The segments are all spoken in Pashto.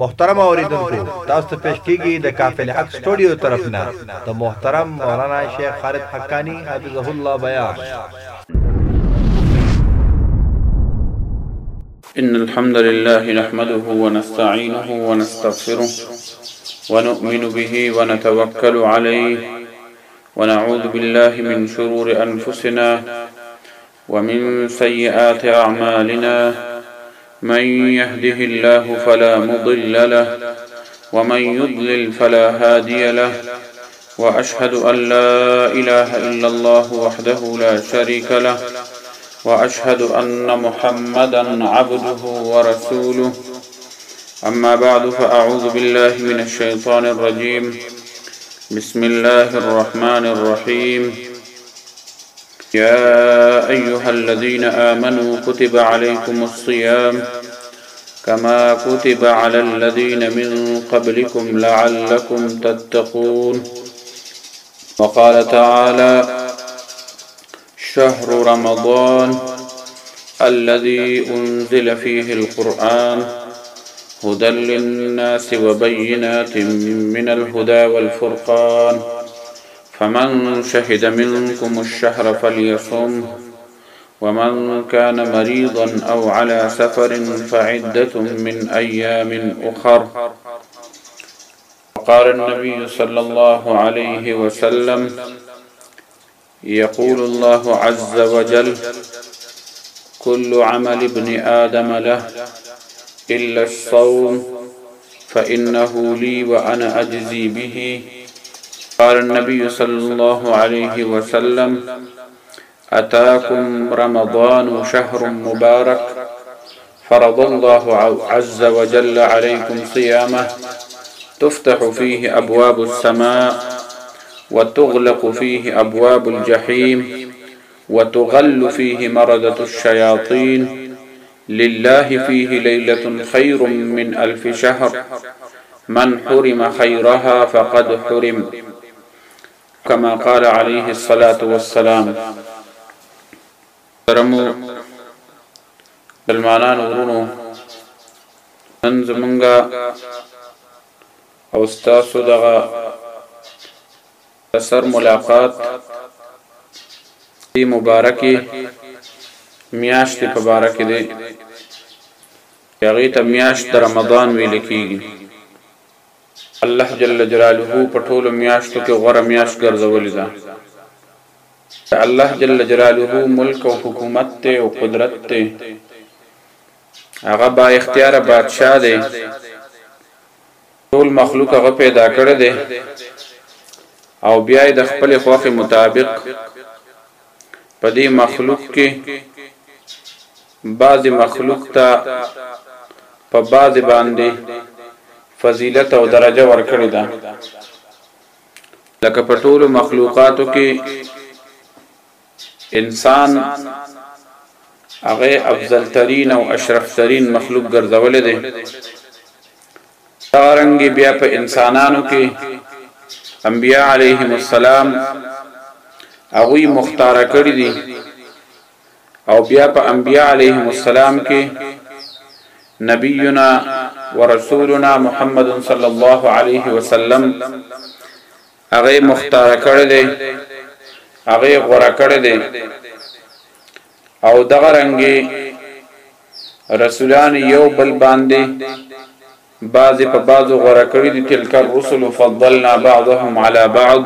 محترم اوریدونکو تاسو ته پیش کیږي د کافل حق سټوډیو طرف نه د محترم مولانا شیخ خالد حقانی حفظه الله بیان إن الحمد لله نحمده ونستعينه ونستغفره ونؤمن به ونتوكل عليه ونعوذ بالله من شرور أنفسنا ومن سيئات اعمالنا من يهده الله فلا مضل له ومن يضلل فلا هادي له واشهد ان لا اله الا الله وحده لا شريك له واشهد ان محمدا عبده ورسوله اما بعد فاعوذ بالله من الشيطان الرجيم بسم الله الرحمن الرحيم يا أيها الذين آمنوا كتب عليكم الصيام كما كتب على الذين من قبلكم لعلكم تتقون وقال تعالى شهر رمضان الذي أنزل فيه القرآن هدى للناس وبينات من الهدى والفرقان فمن شهد منكم الشهر فليصم ومن كان مريضا أو على سفر فعدة من أيام أخر وقال النبي صلى الله عليه وسلم يقول الله عز وجل كل عمل ابن آدم له إلا الصوم فإنه لي وأنا أجزي به قال النبي صلى الله عليه وسلم أتاكم رمضان شهر مبارك فرض الله عز وجل عليكم صيامه تفتح فيه أبواب السماء وتغلق فيه أبواب الجحيم وتغل فيه مردة الشياطين لله فيه ليلة خير من ألف شهر من حرم خيرها فقد حرم كما قال عليه الصلاة والسلام کرمو بلمانان ورونو نن زمونږه او ستاسو دغه په سر ملاقات دی مبارکي میاشتې په باره کې دی چې هغې ته میاشت د رمضان ویل کېږي الله جل جلاله په ټولو میاشتو کې غوره میاشت ګرځولې ده د الله جل جلاله ملک او حکومت ته او قدرت ته هغه با اختیار بادشاه دی ټول مخلوق هغه پیدا کړی دی او بیا یې د خپل خوخي مطابق په دې مخلوق کې بعض مخلوق ته په بعض باندې فضیلت او درجه ورکړی ده لکه په ټولو مخلوقاتو کې انسان هغه افضل ترین او اشرف ترین مخلوق ګرځولې دی دغه رنګ بیا په انسانانو کې انبیاء علیهم السلام هغه مختار کړی دي او بیا په انبیاء علیهم السلام کې نبینا ورسولنا محمد صلی الله علیه وسلم هغه یې مختار کړی دی هغه یې غوره کړی دی او دغه رنګي رسولان یو بل باندې بعضی په بعضو غوره کړی دي تلک الرسل فضلنا بعضهم على بعض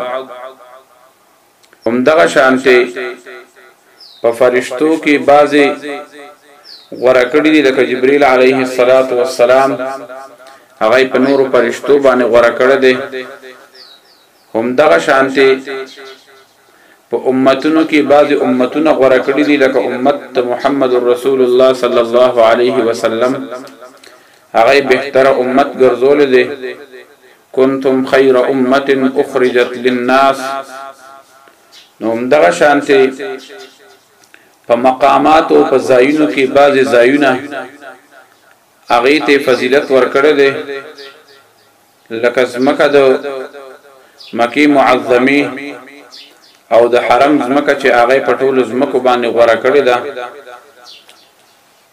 هم دغه شانته په فرشتو کې بعضې غوره کړي دي لکه جبريل عليه الصلاة والسلام هغه په نورو فرشتو باندې غوره کړی دی هم دغه شانتي په امتونو کې بعضی امتونه غوړه کړی دي لکه امت محمد رسول الله صلی الله علیه وسلم هغه بهتره امت ګرځول دي کنتم خیر امه اخرجت للناس نو هم دغه شانته په مقامات او په ځایونو کې بعضی ځایونه هغه ته فضیلت ورکړی دی لکه زمکه د مکی معظمه او د حرم زمکه چې هغه په ټولو زمکو باندې غوړه کړی ده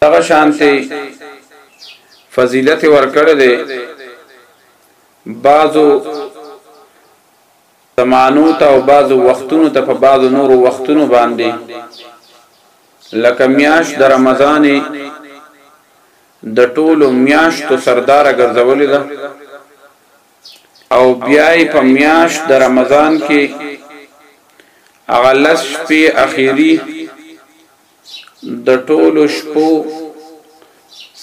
دغه شانته فضیلت ورکړی دی بعضو زمانو ته او بعضو وختونو ته په بعضو نورو وختونو باندې لکه میاشت د رمضان یې د ټولو میاشتو سرداره ګرځولې ده او بیا یې په میاشت د رمضان کې هغه لس شپې اخیری د ټولو شپو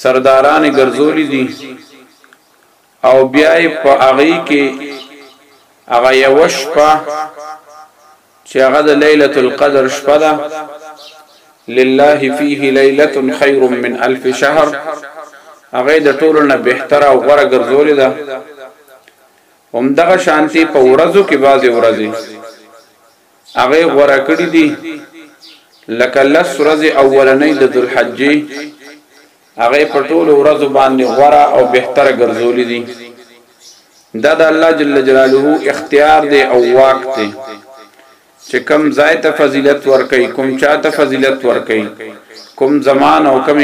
سرداران ګرځولې دي او بیا یې په هغوی کې هغه یوه شپه چې هغه د لیلة القدر شپه ده لله فيه لیلة خیر من الف شهر هغه د ټولو نه بهتره او غوره ګرځولې ده هم دغه شانتي په ورځو کې بعضې ورځې هغه غوره کړې دي لکه لس ورځې اولنۍ د ذوالحجې هغه يې په ټولو ورځو باندې غوره او بهتره ګرځولي دي. دا د الله جل جلاله اختيار دی او واک دی چې کوم ځای ته فضيلت ورکوي، کوم چا ته فضيلت ورکوي، کوم زمان او کوم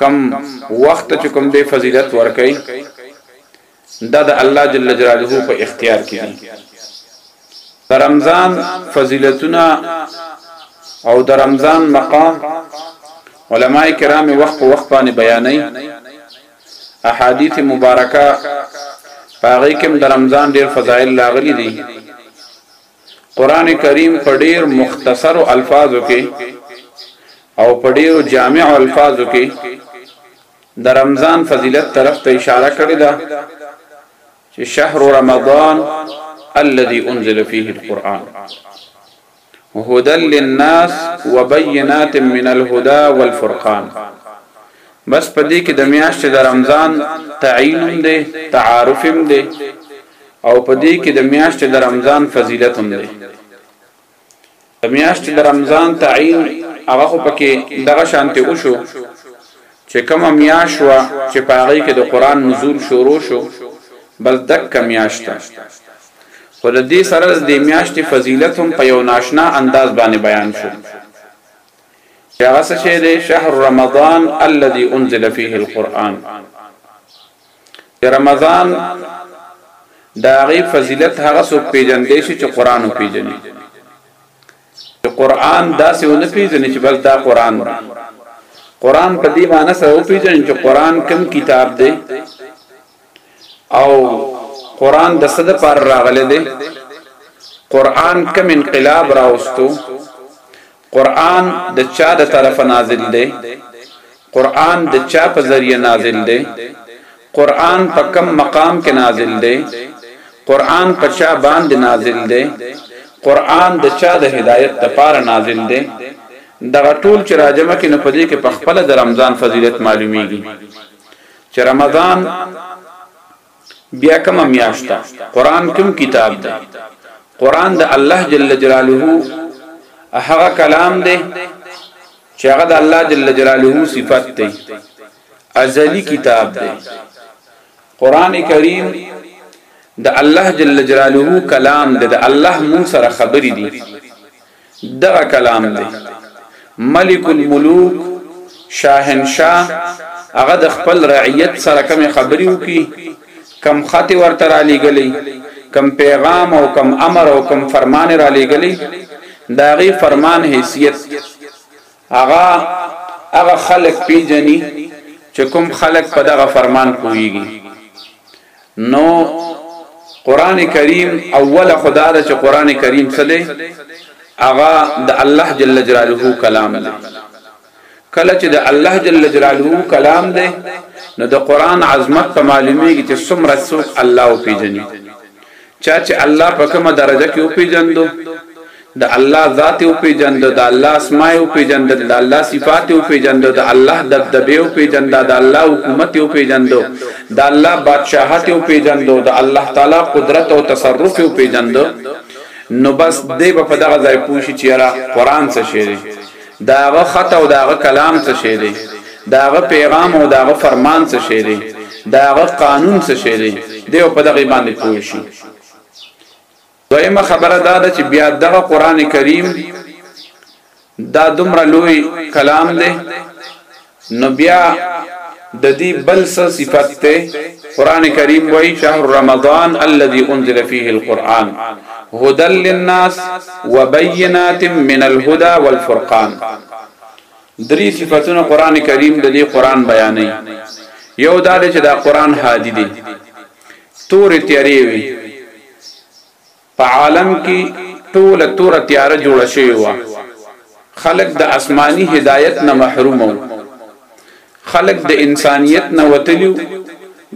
کوم وخت ته چې کوم دی فضيلت ورکوي. دا د الله جل جلاله په اختیار کې دي د رمضان فضیلتونه او د رمضان مقام علما کرام وخت په وخت باندې بیانوي احادیث مبارکه پاغي کې د رمضان ډېر فضایل لاغلي دي قران کریم په ډېر مختصر الفاظو کې او په ډېر جامع الفاظو کې د رمضان فضیلت طرف ته اشاره کړې ده چې شهر رمضان الذي انزل فيه القرآن هدى للناس وبينات من الهدى والفرقان بس په دې کې د میاشتې د رمضان تعین هم دی تعارف هم دی او په دې کې د میاشتې د رمضان فضیلت هم دی د میاشتې د رمضان تعین هغه خو پکې دغه شانته وشو چې کومه میاش وا چې پاغې کې د قران نزول شروع شو بس دک میاشت خو د دې سره د میاشت فضیلت هم په یو ناشنا انداز باندې بیان شو چې هغه څه چې د شهر رمضان الذي انزل فيه القرآن د رمضان د هغې فضیلت هغه څوک پیژندی شي چې قران او پیژني چې قران داسې ونه پیژني چې بس دا قران دی قران په دې معنی سره او پیژني چې قران کم کتاب دی او قران د صد پر راغله دی قران کم انقلاب راوستو قرآن د چا د طرفه نازل دی؟ قرآن د چا په ذریعه نازل دی؟ قرآن په کم مقام کې نازل دی؟ قرآن په چا باندې نازل دی؟ قرآن د چا د هدایت د پاره نازل دی؟ دغه ټول چې راجمه کې نو په دې کې په خپل د رمضان فضیلت معلومیږي چې رمضان بیا کومه میاشت ده قران کوم کتاب ده قران د الله جل جلاله هغه کلام ده چې هغه د الله جل جلاله صفت ده ازلی کتاب ده قران کریم د الله جل جلاله کلام ده د الله مون سره خبرې دي دغه کلام دی ملک الملوک شاهنشاه هغه د خپل رعیت سره کوم خبري وکي کم خط ورته را لګلې کم پیغام او کم امر او کم فرمان را لګلې داغي فرمان حیثیت هغه هغه خلق پیجنې چې کوم خلق په دغه فرمان کويږي نو قران کریم اوله خدا ده چې قران کریم څه دی هغه د الله جل جلاله کلام دی کله چې د الله جل جلاله کلام دی نو د قران عظمت په معلومیږي چې څومره څوک الله او پیجنې چا چې الله په کومه درجه کې او پیجندو د الله ذات وپېژنده، د الله اسماء وپېژندل، د الله صفات وپېژنده، د الله دبدبې وپېژنده، د الله حکومت وپېژنده، د الله بادشاهت وپېژنده، د الله تعالی قدرت او تصرف وپېژنده نو بس دی به په دغه ځای پوه شي چې یاره قرآن څه شی دی، د هغه خط او د هغه کلام څه شی دی، د هغه پیغام او د هغه فرمان څه شی دی، د هغه قانون څه شی دی، دی به په دغې باندې پوه شي. دویمه خبره دا ده چې بیا دغه قران کریم دا دومره لوی کلام دی نو بیا د دې بل څه صفت ته قران کریم وایي شهر رمضان الذي انزل فيه القران هدى للناس وبينات من الهدى والفرقان درې صفاتونه قران کریم د دې قران بیانې یو دا چې دا قران هادي دی تور تیارې وي په عالم کی ټوله توره تیاره جوړه شوی وه خلک د آسمانی هدایت نه محروم وو خلک د انسانیت نه وتلیو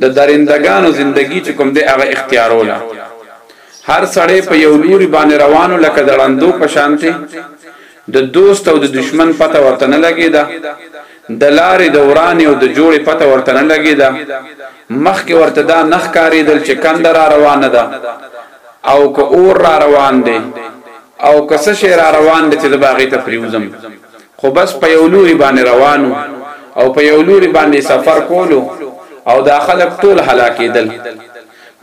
د درندګانو زندگی چې کوم دی هغه اختیاروله هر سړی په یو لوري باندې روانو لکه د ړندو په شانته د دوست او د دشمن پته ورته نه لګېده، د لارې د ورانې او د جوړې پته ورته نه لګېده، مخکې ورته دا نه ښکارېدل چې کنده را روانه ده او که اور را روان دی او که څه شی را روان دی چې زه به هغې ته پرېوځم، خو بس په یو لوري باندې روان و او په یو لوري باندې یې سفر کولو او دا خلک ټول هلاکېدل.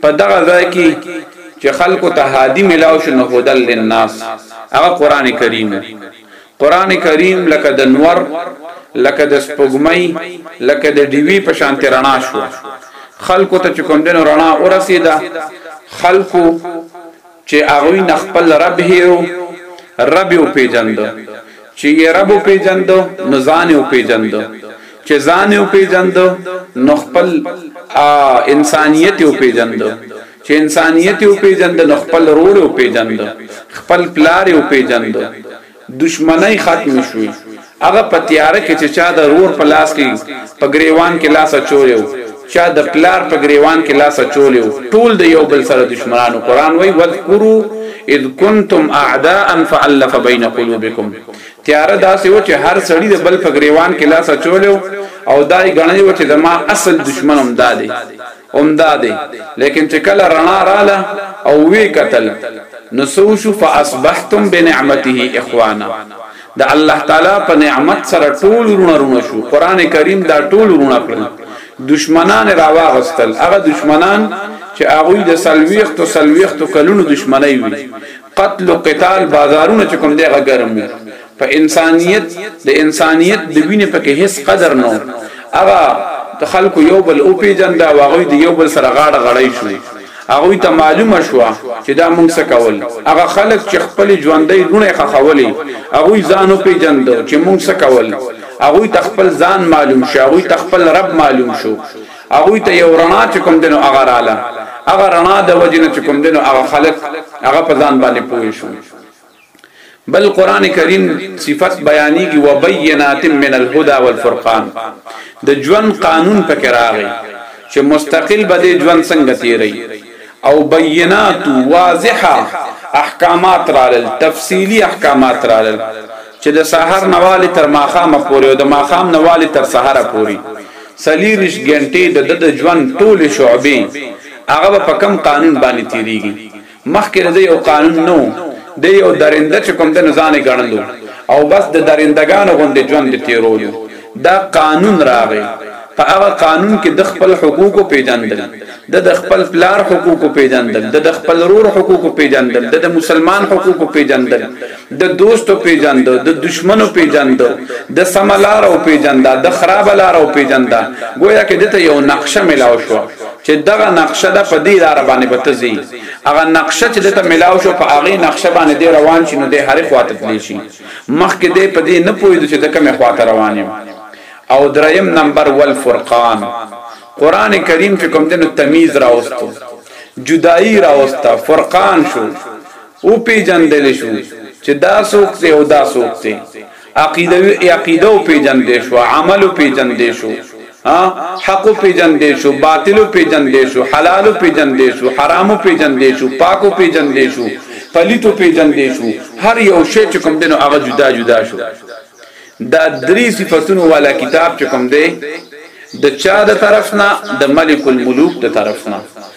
په دغه ځای کې چې خلکو ته هادي ملاو شو نو هدل للناس هغه قران کریم قران کریم لکه د نور لکه د سپوږمۍ لکه د دیوی په شان ترنا شو خلکو ته کوم دین رڼا ورسیدا خلکو چې هغوی نه خپل رب هیرو رب یې وپیژندو چې یې رب وپیژندو نو ځان یې وپیژندو چې ځان یې وپیژندو نو خپل انسانیت یې وپیژندو چې انسانیت یې وپیژندو نو خپل رور یې وپیژندو خپل پلار یې وپیژندو دشمنۍ ختمې شوې، هغه په تیاره کې چې چا د رور په لاس کې په ګریوان کې لاس اچولی و، چا د پلار په ګریوان کې لاس اچولی و، ټول د یو بل سره دشمنان و، قرآن وایي، واذکروا اذ کنتم اعداء فألف بین قلوبکم، تیاره داسې وه چې هر سړي د بل په ګریوان کې لاس اچولی و او دا یې ګڼلی و چې زما اصل دشمن همدا دی. همدا دی لیکن چې کله رڼا رااله او وی قتل نو سو شو فاصبحتم بنعمته اخوانا د الله تعالی په نعمت سره ټول ورونه رونه شو قران کریم دا ټول ورونه کړل دشمنان راواغستل هغه دشمنان چې هغه د سلويخت او سلويخت کلونو دشمنی وي قتل او قتال بازارونه چې کوم دی هغه ګرم وي په انسانيت د انسانيت د وینې پکې هیڅ قدر نه هغه د خلکو یو بل او پیجن دا واغوي د یو بل سره غاړه غړای شو هغه ته معلومه شو چې دا مونږ څه کول هغه خلک چې خپل ژوندۍ لونه خخولې هغه ځانو پیجن دو چې مونږ څه کول هغه تخپل ځان معلوم شو هغه تخپل رب معلوم شو هغوی ته یو رڼا چې کوم دینو هغه رااله هغه رڼا د وجې نه چې کوم دینو هغه خلک هغه په ځان باندې پوه شو بل قران کریم صفت بیانېږي وبینات من الهدى والفرقان د ژوند قانون پکې راغی چې مستقل به د ژوند څنګه تیری او بینات واضحه احکامات رالل تفصیلی احکامات رالل چې د سحر نواله تر ماخامه پورې او د ماخام نواله تر سحر پورې څليرويشت ګنټې د ده د ژوند ټولې شعبې هغه به په کوم قانون باندې تيريږي مخکې د ده يو قانون نه وو دی يو درنده چې کوم ده نو ځان يې ګڼلو او بس د درنده ګانو غوندې ژوند يې تيرولو دا قانون راغی په هغه قانون کې ده خپل حقوق وپيژندل ده د خپل پلار حقوق وپيژندل ده د خپل رور حقوق وپيژندل ده د مسلمان حقوق وپيژندل د دوستو پیجند د دشمنو پیجند د سملار او پیجند د خراب لار او پیجند گویا کې دته یو نقشه ملاو شو چې دغه نقشه د پدی لار باندې بتزي هغه نقشه چې دته ملاو شو په هغه نقشه باندې دی روان شي نو د هر خواته تلی شي مخکې دی پدی نه پوهیدو چې د کومه خواته روان یم او دریم نمبر والفرقان قران کریم چې کوم دنو تمیز راوستو جدائی راوستا فرقان شو وپېژندل شو چې دا څوک دی او دا څوک دی عقیده عقیده وپېژندل شو عمل وپېژندل شو حق وپېژندل شو باطل وپېژندل شو حلال وپېژندل شو حرام وپېژندل شو پاک وپېژندل شو پلیت وپېژندل شو هر یو شی چې کوم دینو هغه جدا جدا شو دا درې صفاتونو والا کتاب چې کوم دی د چا د طرف نه د ملک الملوک د طرف نه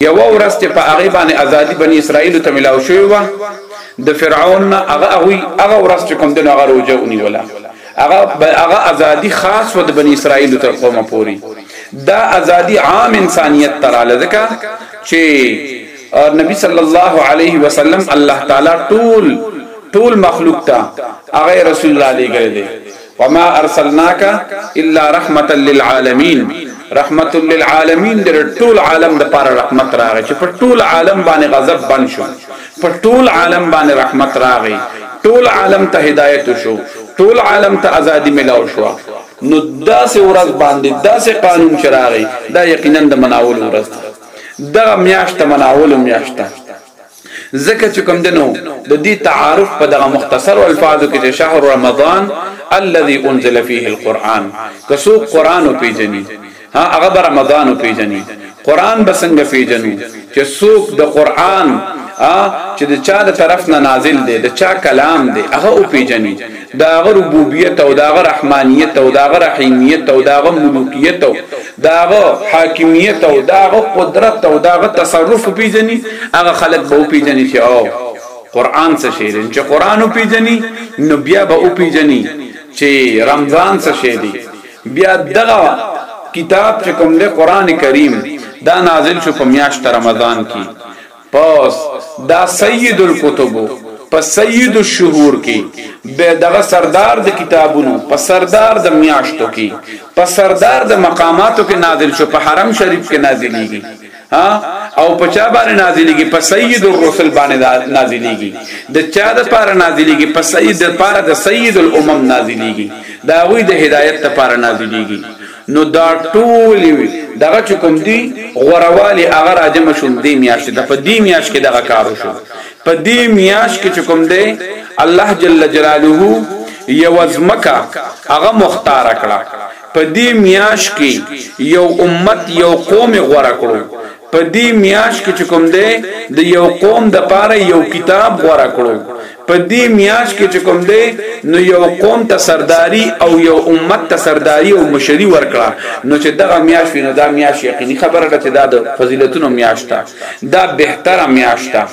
یوه ورځ چې په هغه باندې ازادي بنی اسرائیل ته ملاو شوې و د فرعون نه هغه هغه هغه ورځ چې کوم د هغه روزه ونیوله هغه هغه ازادي خاص و د بنی اسرائیل تر قومه پوری دا ازادي عام انسانیت تر لزکه چې نبی صلی الله علیه وسلم الله تعالی ټول ټول مخلوق ته هغه رسول الله لګره دی وما ارسلناک الا رحمتا للعالمین رحمت للعالمین در ټول عالم د پاره رحمت راغی چې په ټول عالم باندې غضب بند شو په ټول عالم باندې رحمت راغی ټول عالم ته هدایت شو ټول عالم ته ازادي ملاو شو نو داسې ورځ باندې داسې قانون چې راغی دا یقینا د مناول ورځ ده دغه میاشت مناول میاشت ځکه چې کوم دنو د دې تعارف په دغه مختصر الفاظو کې چې شهر رمضان الذي انزل فيه القرآن کسو قرآن او پیجنی ها هغه رمضان او پیجنی قرآن به څنګه پیجنو چې څوک د قرآن ا چې د چا د طرف نه نازل دی د چا کلام دی هغه او پیجنی دا غ ربوبیت او دا غ رحمانیت او دا غ رحیمیت او دا غ ملوکیت او داغه حاکمیت او داغه قدرت او داغه تصرف پیجنې هغه خلک به پیجنې چې او قران څه شی دی چې قران پیجنې نو بیا به پیجنې چې رمضان څه شی دی بیا دغه کتاب چې کوم له قران کریم دا نازل شو په میاشت رمضان کې پس دا سید الکتب په سید الشهور کې د دغه سردار د کتابونو په سردار د میاشتو کې په سردار د مقاماتو کې نازل شو په حرم شریف کې نازلېږي او په چا باندې نازلېږي په سید الرسل باندې نازلېږي د چا د پاره نازلېږي په سید د پاره د سید الامم نازلېږي دا وی د هدایت لپاره نازلېږي نو دا ټول یو دغه چې کوم دی غوروالی هغه راجم شول دی میاشت ته په دی میاشت کې دغه کار وشو په دی میاشت کې چې کوم دی الله جل جلاله یو ازمکا هغه مختار کړه په دې میاش کې یو امت یو قوم غوړه کړو په دې میاش کې کوم دی د یو قوم د پاره یو کتاب غوړه کړو په دې میاش کې چې کوم دی نو یو قوم ته سرداری او یو امت ته سرداری او مشری ورکړه نو چې دغه میاش وینو دا میاش یقیني خبره ده چې دا د فضیلتونو میاش ده دا بهتره میاش ده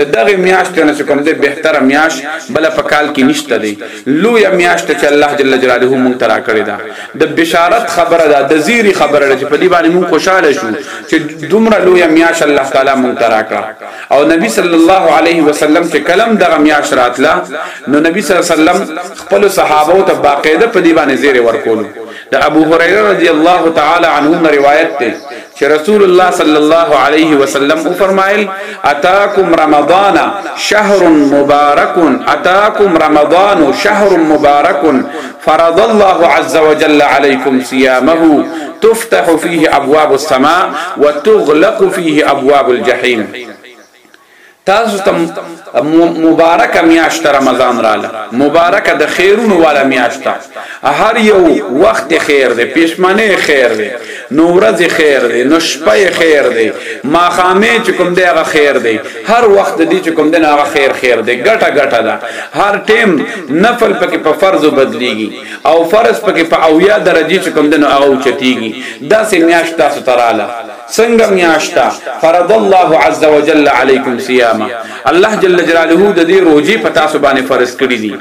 د دغه میاش ته نه چې کوم دی بهتره میاش بل په کال کې نشته دی لوی میاش ته چې الله جل جلاله مونږ ترا کړی دا د بشارت خبره ده د زیری خبره ده چې په دې باندې مونږ خوشاله شو چې دومره لوی میاش الله تعالی مونږ ترا کړ او نبی صلی الله علیه وسلم چې کلم دغه میاش راتله نو نبی صلی الله علیه وسلم خپل صحابه ته باقاعده په دی باندې زیر ورکول د ابو هريره رضی الله تعالی عنه روایت ده چې رسول الله صلی الله علیه وسلم او فرمایل اتاکم رمضان شهر مبارک اتاکم رمضان شهر مبارک فرض الله عز وجل عليكم صيامه تفتح فيه ابواب السماء وتغلق فيه ابواب الجحيم تاسو تم مبارک میاشت رمضان رااله مبارک د خیرونو والا میاشت هر یو وخت خیر دی پښمنه خیر دی نو ورځ خیر دی نو شپه خیر دی ما خامه چې کوم دی هغه خیر دی هر وخت دې چې کوم دین هغه خیر خیر دی ګټه ګټه ده هر ټیم نفل پکې په فرض بدلیږي او فرض پکې په اویا درجه چې کوم دین هغه اوچتیږي دا سه میاش تاسو تراله څنګه میاشتا فرض الله عز وجل علیکم صيام الله جل جلاله د دې روزي په تاسو باندې فرض کړی دي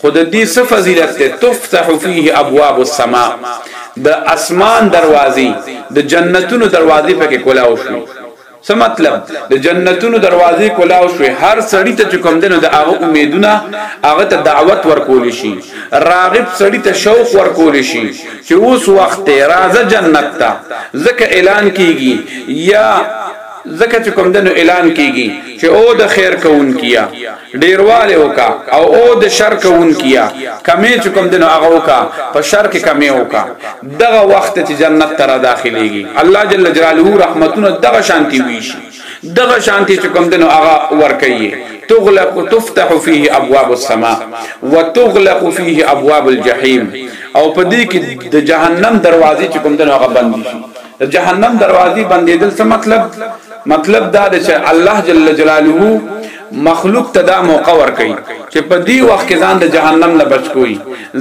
خود دې څه فضیلت ته تفتح فيه ابواب السماء د اسمان دروازې د جنتونو دروازې پکې کولاو شي څه مطلب د جنتونو دروازې کولاو شوې هر سړی ته چې کوم دنو د هغه امیدونه هغه ته دعوت ورکول شي راغب سړی ته شوق ورکول شي چې اوس وخت راځه جنت ته ځکه اعلان کیږي یا زکه چې کوم دنو اعلان کیږي چې او د خیر کون کیا ډیرواله وکا او او د شر کون کیا کمی چې کوم دنو هغه وکا په شر کې کمی وکا دغه وخت چې جنت ته را داخليږي الله جل جلاله رحمتونه دغه شانتي وي شي دغه شانتي چې کوم دنو هغه ور کوي تغلق تفتح فيه ابواب السماء وتغلق فيه ابواب الجحيم او په دې کې د جهنم دروازې چې کوم دنو هغه بند شي د جهنم دروازې بندېدل څه مطلب مطلب دا دی چې الله جل جلاله مخلوق ته دا موقع ورکوي چې په دې وخت کې ځان د جهنم نه بچ کوي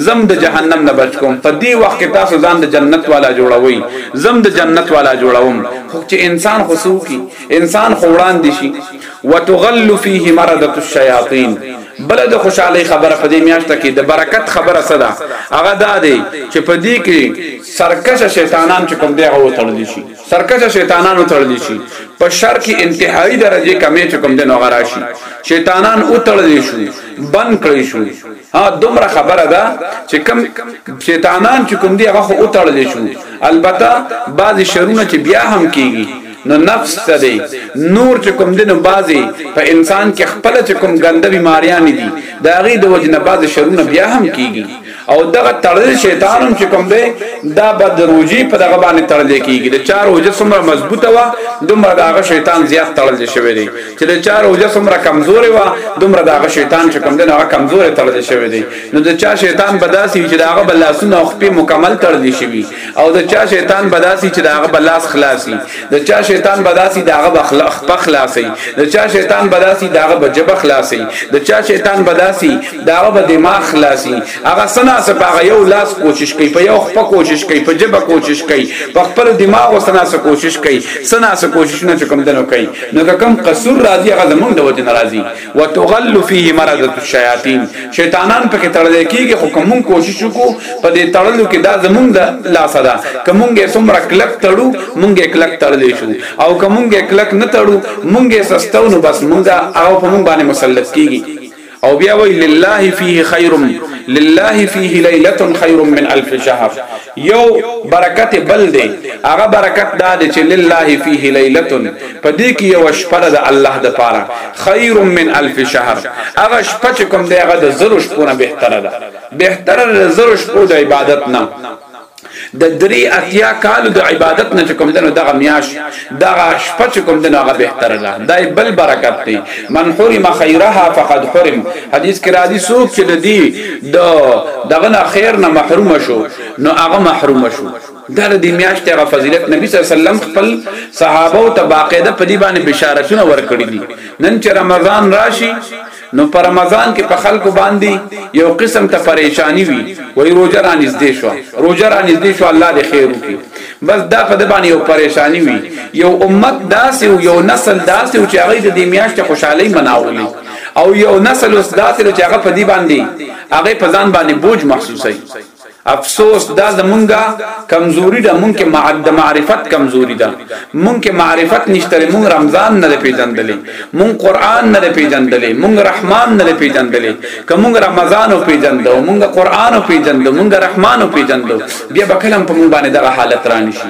زم د جهنم نه بچ کوم په دې وخت کې تاسو ځان د جنت والا جوړوي زم د جنت والا جوړوم خو چې انسان خصو کی انسان خو وړاندې شي وتغل فيه مرده الشياطين بل د خوشحالي خبره په دې میاشت کې د برکت خبره صدا هغه دا دی چې په دې کې سرکشه شیطانان چې کوم دی هغه وتړل شي سرکشه شیطانانو تړلی شي په شر کې انتهایی درجه کمې چکم دین غراشي شیطانان او تړلی شو بند کړی شو ها دومره خبره ده چې کم شیطانان چې کوم دی هغه او تړلی شو البته بعض شرونه چې بیا هم کیږي نو نفس ته دی نور چې کوم دینو بازي په انسان کې خپل چې کوم ګنده بیماریاں دي دا غي د وجنه باز شرونه بیا هم کیږي او دغه تړل شیطان هم چې کوم دی دا بد روجي په دغه باندې تړل کیږي د چار روجه څومره مضبوطه وا دومره دغه شیطان زیات تړل شوی دی چې د چار روجه څومره کمزورې وا دومره دغه شیطان چې کوم دی هغه کمزورې تړل شوی دی نو د چا شیطان بداسي چې دغه بلاسونه خپل مکمل تړل شوی او د چا شیطان بداسي چې داغه بلاس خلاصي د چا شیطان بداسي داغه بخلخ پخلاصي د چا شیطان بداسي داغه بجبه خلاصي د چا شیطان بداسي داغه به دماغ خلاصي هغه سنا سپاغه یو لاس کوشش کوي په یو خپل کوشش کوي په جبه کوشش کوي په خپل دماغ وسنا سره کوشش کوي سنا سره کوشش نه کوم دنو کوي نو کوم قصور راضي هغه زمونږ د وجه ناراضي وتغل فيه مرضه الشياطين شیطانان پکې تړل کېږي خو کوم کوشش وکړو په دې تړلو کې دا زمونږ د لاس ده کومګه څومره کلک تړو مونږه کلک تړلې شو او کومګه کلک نه تړو مونږه سستو نو بس مونږه او په مونږ باندې مسلط کېږي او بیا وی لله فيه خير لله فيه ليله خير من الف شهر یو برکت بل دی هغه برکت دا دی چې لله فيه ليله په دې کې یو شپه د الله د پاره خیر من الف شهر هغه شپه چې کوم دی هغه د زرو شپو نه بهتره ده بهتره د زرو شپو د عبادت نه د درې اتیا کالو د عبادت نه کوم دنو دغه میاش دغه شپه چې کوم دنو هغه بهتره ده دا بل برکت دی من حرم خیرها فقد حرم حدیث کې راځي څوک چې د دې د دغه نه خیر نه محروم شو نو هغه محروم شو دا د میاشتې هغه فضیلت نبی صلی الله علیه وسلم خپل صحابه او تباقیده په دې باندې بشارتونه ورکړي دي نن چې رمضان راشي نو پر رمضان کې په خلکو باندې یو قسم ته پریشانی وي وای روزه را نږدې شو روزه را نږدې شو الله دې خیر وکړي بس دا په د باندې یو پریشانی وي یو امت داسې او یو نسل داسې او چې هغه د دې میاشت خوشحالي مناولي او یو نسل اوس داسې چې هغه په دې باندې هغه په ځان باندې بوج محسوسوي افسوس دا زمونږه کمزوري ده مونږ کې معد معرفت کمزوري ده مونږ کې معرفت نشته مونږ رمضان نه پیژندلې مونږ قران نه پیژندلې مونږ رحمان نه پیژندلې کوم رمضان او پیژندو مونږ قران او پیژندو مونږ رحمان او پیژندو بیا به کلم په مونږ باندې دغه حالت رانشي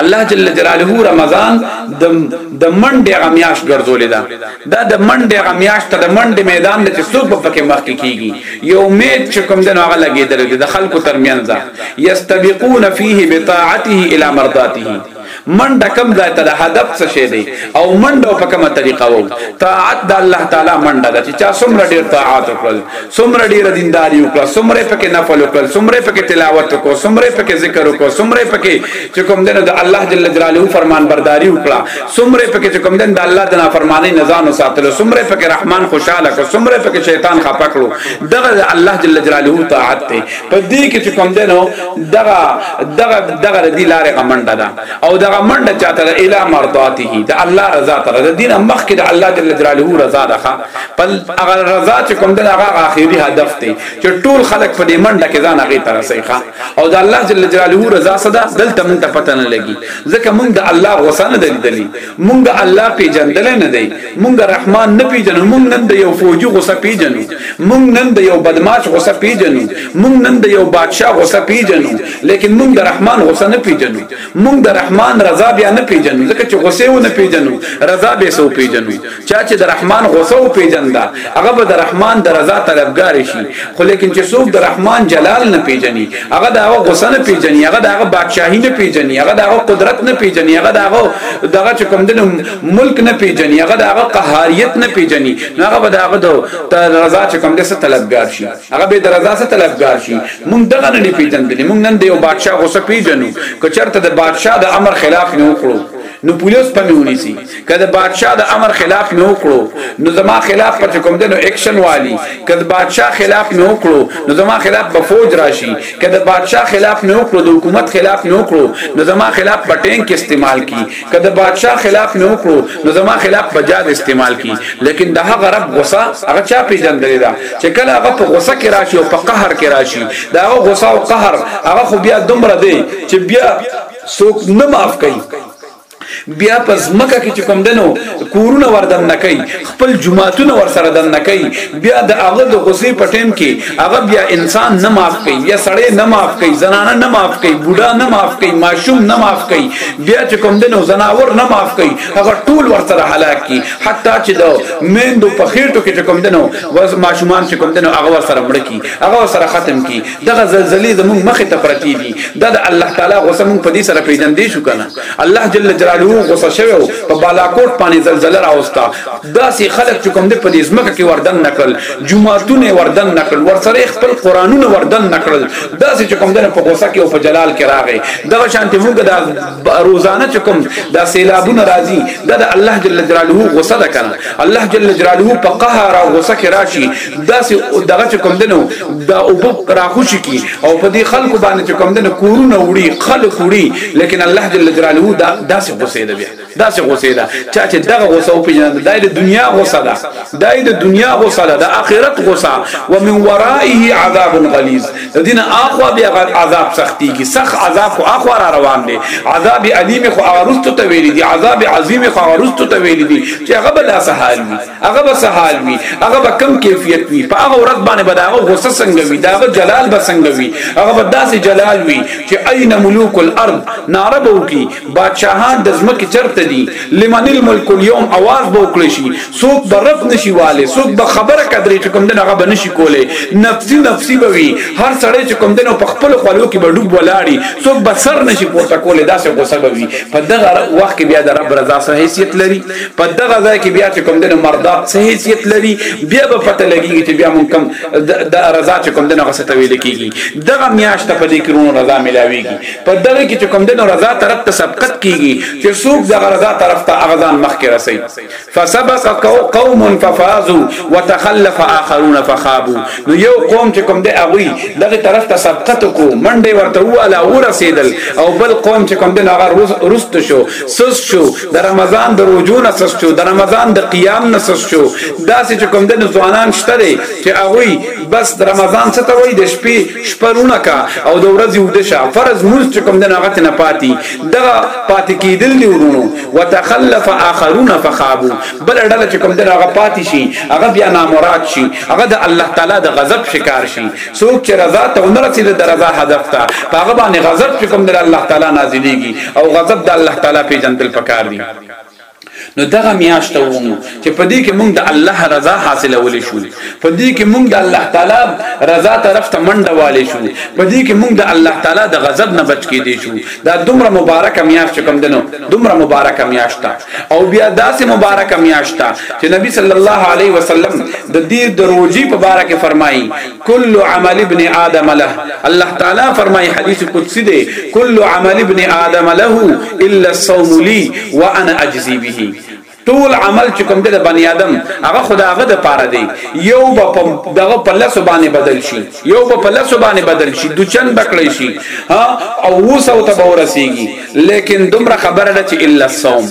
الله جل جلاله رمضان د د منډه غمیاش ګرځولې ده دا د منډه غمیاش ته د منډه میدان د څوک په پکې مخ کې کیږي یو امید چې کوم دنو هغه لګیدل د خلکو ترمنځ یستبقون فيه بطاعته الى مرضاته منډه کم ځای ته د هدف څه شي دی او منډه په کومه طریقه وو طاعت د الله تعالی منډه ده چې چا څومره ډیر طاعت وکړل څومره ډیره دینداری وکړه څومره پکې نفل وکړ څومره پکې تلاوت وکړ څومره پکې ذکر وکړ څومره پکې چې کوم دنه د الله جل جلاله فرمان برداری وکړه څومره پکې چې کوم دنه د الله د نافرمانی نه ځان وساتل څومره پکې رحمان خوشاله کړ څومره پکې شیطان خپه کړو دغه د الله جل جلاله طاعت ته په دې کې چې کوم دنه دغه دغه دغه دی لارې غمنډه ده او دغه منډه چاته اله مرضاته د الله رضا ته د دین مخ کې د الله جل جلاله رضا ده بل هغه رضا چې کوم د هغه اخیری هدف دی چې ټول خلک په دې منډه کې ځان هغه تر سیخه او د الله جل جلاله رضا صدا دلته مونږ ته پته نه لګي ځکه مونږ د الله غوسه نه دلیدلی مونږ الله پیجندل نه دی مونږ رحمان نه پیجنو مونږ نن د یو فوجي غوسه پیجنو مونږ نن د یو بدمعاش غوسه پیجنو مونږ نن د یو بادشاه غوسه پیجنو لیکن مونږ د رحمان غوسه نه پیجنو مونږ د رحمان رضا بیا نه پیژنو ځکه چې غصه و نه پیژنو رضا به سو پیژنو چا چې د رحمان غصه و پیژندا هغه به د رحمان د رضا طلبګار شي خو لیکن چې څوک د رحمان جلال نه پیژني هغه د هغه غصه نه پیژني هغه د هغه بادشاہي نه پیژني هغه د هغه قدرت نه پیژني هغه د هغه دغه چې کوم د ملک نه پیژني هغه د هغه قهاریت نه پیژني هغه به د هغه د رضا چې کوم د څه طلبګار شي هغه به درزا څه طلبګار شي مونږ دغه نه پیژندلې مونږ نن د یو بادشاه غوسه پیژنو که چرته د بادشاه د امر خلاف نه وکړو نو پولیس په میونی سي که د بادشاه د امر خلاف نه وکړو نو زما خلاف په کوم دنو اکشن والی که د بادشاه خلاف نه وکړو نو زما خلاف به فوج راشي که د بادشاه خلاف نه وکړو د حکومت خلاف نه وکړو نو زما خلاف په ټینک استعمال کی کله بادشاہ خلاف مې وکړو نو زما خلاف بجاد استعمال کی لیکن دا هغه رب غصه هغه چا پیژندل دا چې کله هغه په غصه کې راشي او په قهر کې راشي دا هغه غصه او قهر هغه خو بیا دومره دی چې بیا څوک نه معاف کوي بیا پس مکه کې کوم دنو کورونه وردن نه کوي خپل جمعهتون ور سره دن نکي بیا د هغه د غصې په ټیم کې هغه بیا انسان نه معاف کوي یا سړی نه معاف کوي زنانه نه معاف کوي بوډا نه معاف کوي ماشوم نه معاف کوي بیا چې کوم دنو زناور نه معاف کوي هغه ټول ور سره هلاک کی حتی چې د میندو په خېټو کې کوم دنو وز ماشومان چې کوم دنو هغه ور سره مړ کی هغه سره ختم کی دغه زلزلې زموږ مخ ته پرتی دي دا د الله تعالی غصه موږ په دې سره پیژندې شو کنه الله جل جلاله غوسه شوی او په بالاکوټ باندې زلزلہ راوستا داسې خلک چې کوم دې په دې ځمکه کې وردن نکړل جمعهتونه وردن نکړل ورسره خپل قرانونه وردن نکړل داسې چې کوم دې په غوسه کې او په جلال کې راغی دا شانته موږ دا روزانه چې کوم دا سیلابونه راځي دا د الله جل جلاله غوسه ده کنه الله جل جلاله په قهر او غوسه کې راشي داسې دغه چې کوم دنو دا او په راخوش کی او په دې خلکو باندې چې کوم دنو کورونه وړي خلک وړي لیکن الله جل جلاله دا داسې غوسه ده بیا داسې غوسه ده چا چې دغه غوسه او پیژند دا د دنیا غوسه ده دا د دنیا غوسه ده د آخرت غوسه و من ورائه عذاب غلیظ دین اخوا بیا عذاب سختی کی سخت عذاب خو اخوا را روان دي عذاب الیم خو اورستو ته ویل دي عذاب عظیم خو اورستو ته ویل دي چې هغه بل سهال هغه به سحال وي هغه به کم کیفیت وي په هغه ورځ باندې به داغه غوسه څنګه وي داغه جلال به څنګه وي هغه به داسې جلال وي چې اين ملوک الارض ناره به وکي بادشاهان د ځمکې چرته دي لمن الملك اليوم आवाज به وکړي شي څوک به رف نشي والي څوک به خبره کدرې چې کوم دنه هغه به نشي کوله نفسي نفسي به وي هر سړی چې کوم دنه په خپل خلو کې به ډوب ولاړي څوک به سر نشي پورته کوله داسې غوسه به وي په دغه وخت کې بیا د رب رضا سره حیثیت لري په دغه ځای کې بیا چې کوم دنه مردا څه حیثیت لري بیا به پته لګیږي چې بیا مونږ کم د رضا چې کوم دنه غسه تویل کیږي دغه میاش ته په دې کړونو رضا ملاويږي په دغه کې چې کوم دنه رضا طرف ته سبقت کیږي چې څوک دغه رضا طرف ته اغزان مخ کې رسي فسبق قوم ففازوا وتخلف اخرون فخابوا نو یو قوم چې کوم دی اغوي دغه طرف ته سبقت کو منډه ورته واله ورسېدل او بل قوم چې کوم دنه هغه رست شو سس شو د رمضان د روزو نه سست شو د رمضان د قیام نه سست شو دا چې کوم د ځوانان شته دي چې هغه بس د رمضان څخه ته وای د شپې شپرونه کا او د ورځې ودشه فرض موږ چې کوم د نغت نه پاتې دا پاتې کیدل دی ورونو وتخلف اخرون فخابو بل ډله چې کوم د نغه پاتې شي هغه بیا نامراد شي هغه د الله تعالی د غضب شکار شي څوک چې رضا ته ونه رسید د رضا هدف ته هغه باندې غضب چې کوم د الله تعالی نازلېږي او غضب د الله تعالی پیژندل پکار دي نو دغه میاشت ومو چې په دې کې موږ د الله رضا حاصلول شو په دې کې موږ د الله تعالی رضا طرف ته منډه والې شو په دې کې موږ د الله تعالی د غضب نه بچ کېدې شو دا دومره مبارک میاش چې کوم دنو دومره مبارک میاش تا او بیا داسې مبارک میاش تا چې نبی صلی الله علیه وسلم د دې دروجی په باره کې فرمایي کل عمل ابن آدم له الله تعالی فرمایي حدیث قدسی دی کل عمل ابن آدم له الا الصوم لي وانا اجزي به ټول عمل چې کوم د بنی آدم هغه خداغه د پاره دی یو په دغه په لاسو باندې بدل شي یو په لاسو باندې بدل شي د چن بکړی شي ها او وسو ته ورسیږي لیکن دومره خبره ده چې الا الصوم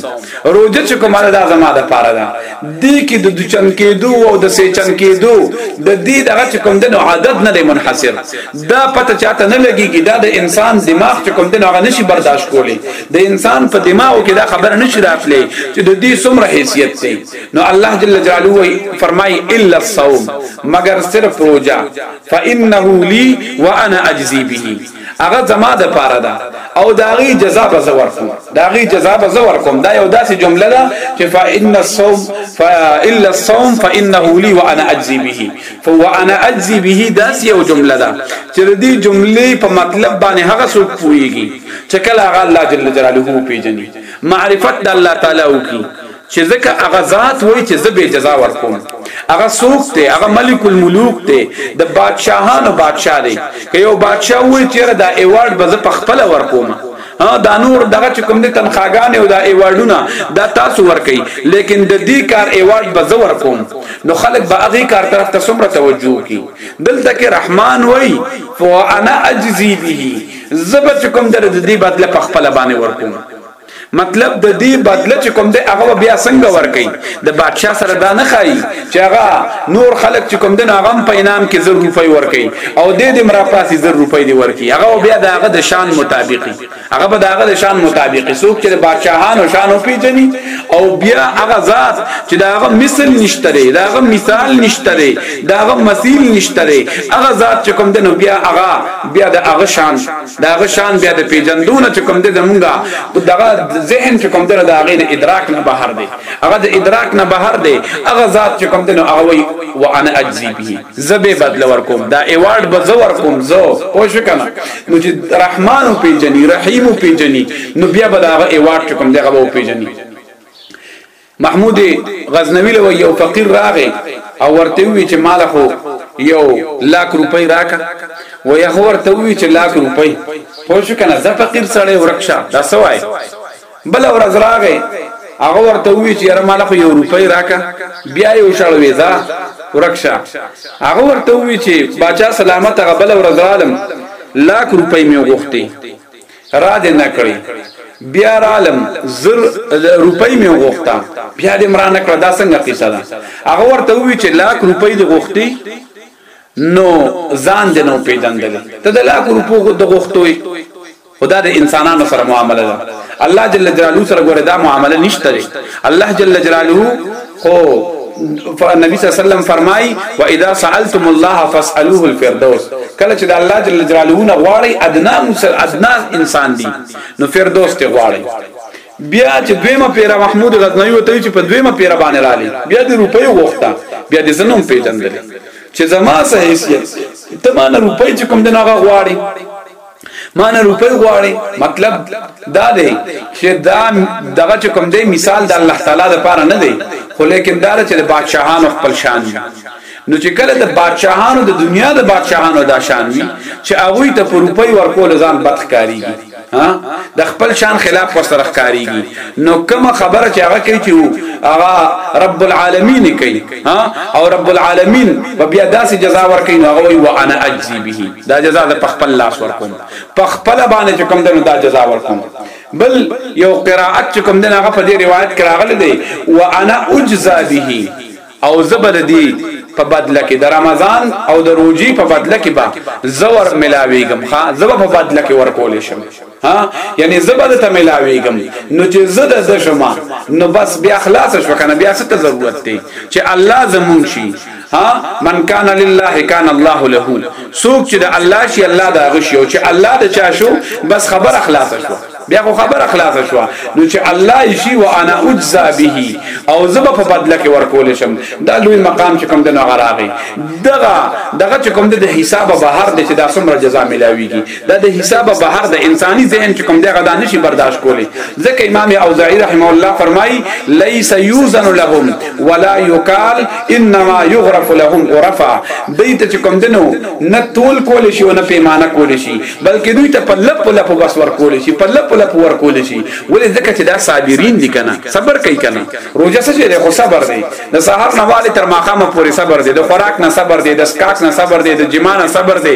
روزه چې کومه ده زما د پاره ده دی کې د چن کېدو او د سې چن کېدو د دې دغه چې کوم د عادت نه منحصر دا پته چاته نه لګيږي دا د انسان دماغ چې کوم د هغه نشي برداشت کولی د انسان په دماغو کې دا خبره نشي راتلې چې د دې څومره حیثیت دی نو الله جل جلاله فرمای الا الصوم مگر صرف روزه فانه لي وانا اجزي به هغه زما د پاره ده او داغي جزاء به زور کوم داغي جزاء به زور کوم دا یو داسې جمله ده چې فان الصوم فالا الصوم فانه لي وانا اجزي به فوانا اجزي به داسې یو جمله ده چې د دې جملې په مطلب باندې هغه څوک پويږي چې کله هغه الله جل جلاله پیژني معرفت د الله تعالی وکي چې ځکه هغه ذات وای چې زه به جزا ورکوم هغه سوق ته هغه ملک الملوک ته د بادشاهانو بادشاہ دی که یو بادشاہ وای چې دا ایوارډ به زه په خپل ورکوم دا نور دغه چې کوم دي تنخواګانې او دا ایوارډونه دا تاسو ورکي لیکن د دې کار ایوارډ به زور کوم نو خلک به هغه کار طرف ته سمره توجه کوي دلته کې رحمان وای فانا اجزي به زبر چې کوم در د دې بدله په خپل باندې ورکوم مطلب د دې بدله چې کوم دی هغه بیا څنګه ورکي د بادشاه سره دا نه خایي چې هغه نور خلک چې کوم دی هغه په انعام کې 1000 روپۍ ورکي او دې دې مرا پاسې 1000 روپۍ دی ورکي هغه بیا د هغه د شان مطابقي هغه به د هغه د شان مطابقي څوک چې د بادشاهانو شان پیژني او بیا هغه ذات چې دا هغه مثل نشته دی دا هغه مثال نشته دی دا هغه مثیل نشته دی هغه ذات چې کوم دی نو بیا هغه بیا د هغه شان د هغه شان بیا د پیجندونه چې کوم د مونږه دغه ذهن چې کوم د هغه د ادراک نه بهر دی هغه د ادراک نه بهر دی هغه ذات چې کوم د هغه وی وانا اجزی به زبه بدل ورکوم دا ایوارډ به زو ورکوم زو پوه شو کنه نو چې رحمان پیجنی رحیم پیجنی نو بیا به دا هغه ایوارډ چې کوم دغه وو پیجنی محمود غزنوی له یو فقیر راغې او ورته وی چې مال خو یو لاک روپۍ راکا و یا خو ورته وی چې لاک روپۍ خو شو کنه زه فقیر سره ورکشه دا سوای بل ورځ راغې هغه ورته وی چې یاره مال خو یو روپۍ راکا بیا یو شړ ویزا ورکشه هغه ورته وی چې باچا سلامت هغه بل ورځ رالم لاک روپۍ مې وغوښتي را دې نه کړی بیا رالم زر روپۍ مې وغوښته بیا دې مرا نه کړه دا څنګه قصه ده هغه ورته وی چې لاک روپۍ دې غوښتي نو ځان دې نو پیدندل ته د لاک روپو د غوښتوي خدا د انسانانو سره معامله ده الله جل جلاله سره ګوره دا معامله نشته الله جل جلاله خو نبی صلی الله علیه وسلم فرمای و اذا سالتم الله فاسالوه الفردوس کله چې د الله جل جلاله نه غواړي ادنا مسل ادنا انسان دی نو فردوس ته غواړي بیا چې دویمه پیرا محمود غزنوی وته چې په دویمه پیرا باندې رالی بیا د روپیو وخته بیا د زنوم پیژندل چې زما سه حیثیت ته ما نه روپی چې کوم دغه غواړي مانه روپۍ غواړي مطلب دا دی چې دا دغه چې کوم دی مثال د الله تعالی د پاره نه دی خو لیکن دا چې د بادشاهانو خپل شان دی نو چې کله د بادشاهانو د دنیا د بادشاهانو دا شان وي چې هغه ته په روپۍ ورکول ځان بدخکاری دي ها د خپل شان خلاف وسره ښکاریږي نو کومه خبره چې هغه کوي چې هغه رب العالمین کوي ها او رب العالمین په بیا داسې جزا ورکوي نو هغه وي وانا اجزي به دا جزا زه په خپل لاس ورکوم په خپل باندې چې کوم دنو دا جزا ورکوم بل یو قراءت چې کوم دنو هغه په دې روایت کې راغلی دی وانا اجزا به او زبر دی په بدله کې د رمضان او د روزي په بدله کې با زور ملاويګم ها زبر په بدله کې ورکول شم ها یعنی زبر ته ملاويګم نو چې زده د شما نو بس بیا خلاص شو کنه بیا ست ضرورت دی چې الله زمون شي ها من کان لله کان الله له سوق چې د الله شي الله دا غشي او چې الله د چا شو بس خبر اخلاص شو بیا خو خبر اخلاص شو نو چې الله شي وانا اجزا به او زب په بدله کې ورکول شم دا لوی مقام چې کوم د نغراغي دغه دغه چې کوم د حساب بهر د چې دا سمره جزاء ملاويږي دا د حساب بهر د انساني ذهن چې کوم دی غدا نشي برداشت کولی ځکه امام اوزاعي رحم الله فرمایي ليس يوزن لهم ولا يقال انما يغرف لهم غرفا دوی ته چې کوم دنو نه تول کول شي او نه پیمانه کول شي بلکې دوی ته په لپ لپ بس ور کول شي په لپ لپ ور کول شي ولې ځکه چې دا صابرین دي کنه صبر کوي کنه روزه څه دی خو صبر دی د سحر نه والي تر ماقامه پورې صبر دی د خوراک نه صبر دی د سکاک نه صبر دی د جما نه صبر دی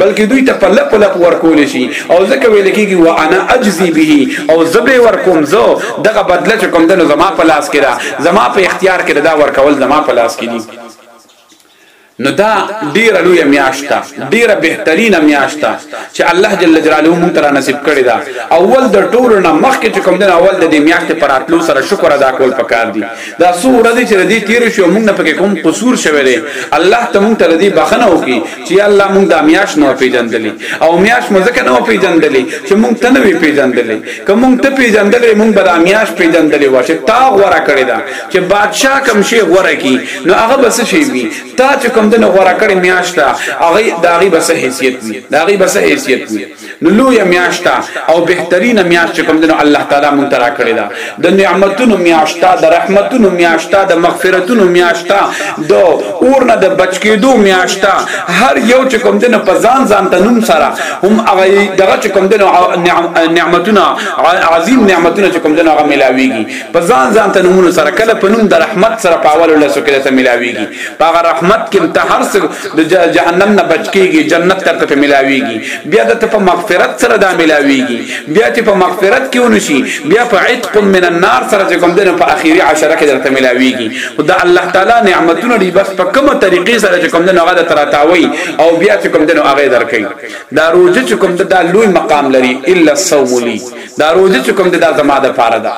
بلکې دوی ته په لپ لپ ورکول شي او ځکه ویل کېږي وانا اجزي به او زبې ورکوم زه دغه بدله چې کوم دنو زما په لاس کې ده زما په اختیار کې دا ورکول زما په لاس کې دي نو دا ډیره لوی میاشت ډیره بهترینه میاشت چې الله جل جلاله مونږ تر نصیب کړی دا اول د ټولو نه مخکې چې کوم دین اول د دې میاشت پر اتلو سره شکر ادا کول پکار دي دا سوره دې چې دې تیر شو مونږ نه پکې کوم قصور شوی دی الله ته مونږ ته دې بخنه وکي چې الله مونږ د میاش نو پیژندلې او میاش مو ځکه نو پیژندلې چې مونږ ته نو پیژندلې که مونږ ته پیژندلې مونږ به د میاش پیژندلې و چې تا غوړه کړې ده چې بادشاہ کم شي غوړه کی نو هغه بس شي وي تا چې کوم دنه غوړه کړې میاش ته هغه داغي بس حیثیت وي داغي بس حیثیت وي نو لوی میاشت او بهترینه میاشت چې کوم دنو الله تعالی مونږ ترا کړی دا د نعمتونو میاشت د رحمتونو میاشت د مغفرتونو میاشت د اور نه د بچ کېدو میاشت هر یو چې کوم دنو په ځان ځان ته نوم سره هم هغه دغه چې کوم دنو نعمتونه عظیم نعمتونه چې کوم دنو هغه ملاويږي په ځان ځان ته نمونه سره کله په نوم د رحمت سره په اول لاسو کې ته ملاويږي په هغه رحمت کې ته هر څه د جهنم نه بچ کیږي جنت تر ته ملاويږي بیا د ته په مغفرت سره دا ملاويږي بیا ته په مغفرت کې ونشي بیا په عتق من النار سره چې کوم دنه په اخیری عشره کې درته ملاويږي او د الله تعالی نعمتونه دی بس په کومه طریقې سره چې کوم دنه هغه تراتاوي او بیا چې کوم دنه هغه درکې دا روزه چې کوم د لوی مقام لري الا الصوم لي دا روزه چې کوم دا زما د پاره ده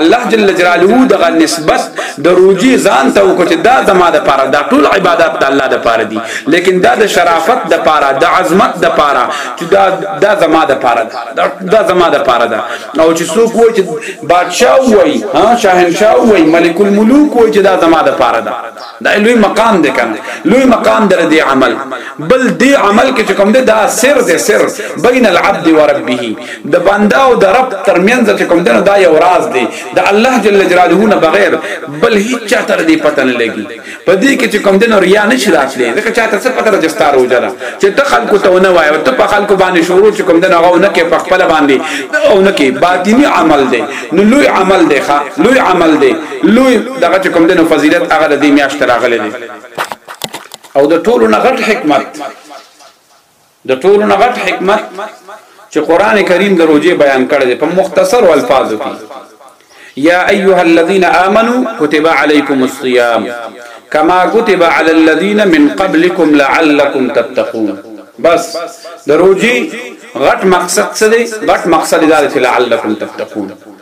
الله جل جلاله دغه نسبت د روزي ځان ته وکړي چې دا زما د پاره دا ټول عبادت د الله د پاره دي لیکن دا د شرافت د پاره د عظمت د پاره چې دا دا زما د پاره ده دا زما د پاره ده او چې څوک وایي چې بادشاه وایي ها شاهنشاه وایي ملک الملوک وایي چې دا زما د پاره ده دا لوی مقام دی کنه لوی مقام در دی عمل بل دی عمل کې کوم دی دا سر دی سر بین العبد و ربه د بنده او د رب ترمنځ چې کوم دی دا یو راز دی د الله جل جلاله نه بغیر بل هیڅ چا تر دې پته نه لګي په دې کې چې کوم دی ریا نشي راتلی ځکه چا ته څه پته راځي ستاره وجره چې ته خلکو ته نه وایو ته په خلکو باندې شروع چې کوم دی هغه نه کې په خپل باندې او نه کې باطینی عمل دی نو لوی عمل دی ښا لوی عمل دی لوی دغه چې کوم دنو فضیلت هغه د دې میاشت راغلی دی او د ټولو نه غټ حکمت د ټولو نه غټ حکمت چې قران کریم د روزي بیان کړی دی په مختصر الفاظو کې یا ایها الذین آمنو کتب علیکم الصیام کما کتب علی الذین من قبلکم لعلکم تتقون بس د روزي غټ مقصد څه دی غټ مقصد دا دی لعلکم تتقون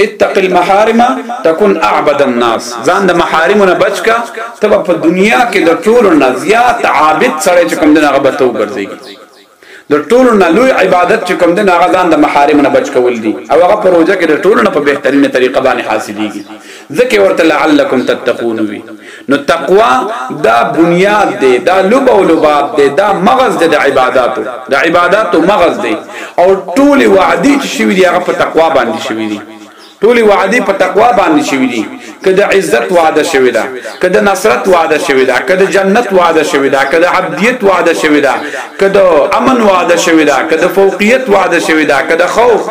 اتق المحارم تكون اعبد الناس ځان د محارم نه بچ کا تب په دنیا کې د ټولو نه زیات عابد سره چې کوم دغه به تو ګرځي د ټولو نه لوی عبادت چې کوم دغه ځان د محارم نه بچ کول دي او هغه پروژه کې د ټولو نه په بهترینه طریقه باندې حاصلېږي ځکه ورته لعلکم تتقون وی نو تقوا دا بنیاد دی دا لب او لباب دی دا مغز دی د عبادتو د عبادتو مغز دی او ټول وعدی چې شوی دی هغه په تقوا باندې شوی دی ټول وعده په تقوا باندې شوی دي کله عزت وعده شوی ده کله نصرت وعده شوی ده کله جنت وعده شوی ده کله عبدیت وعده شوی ده کله امن وعده شوی ده کله فوقیت وعده شوی ده کله خوف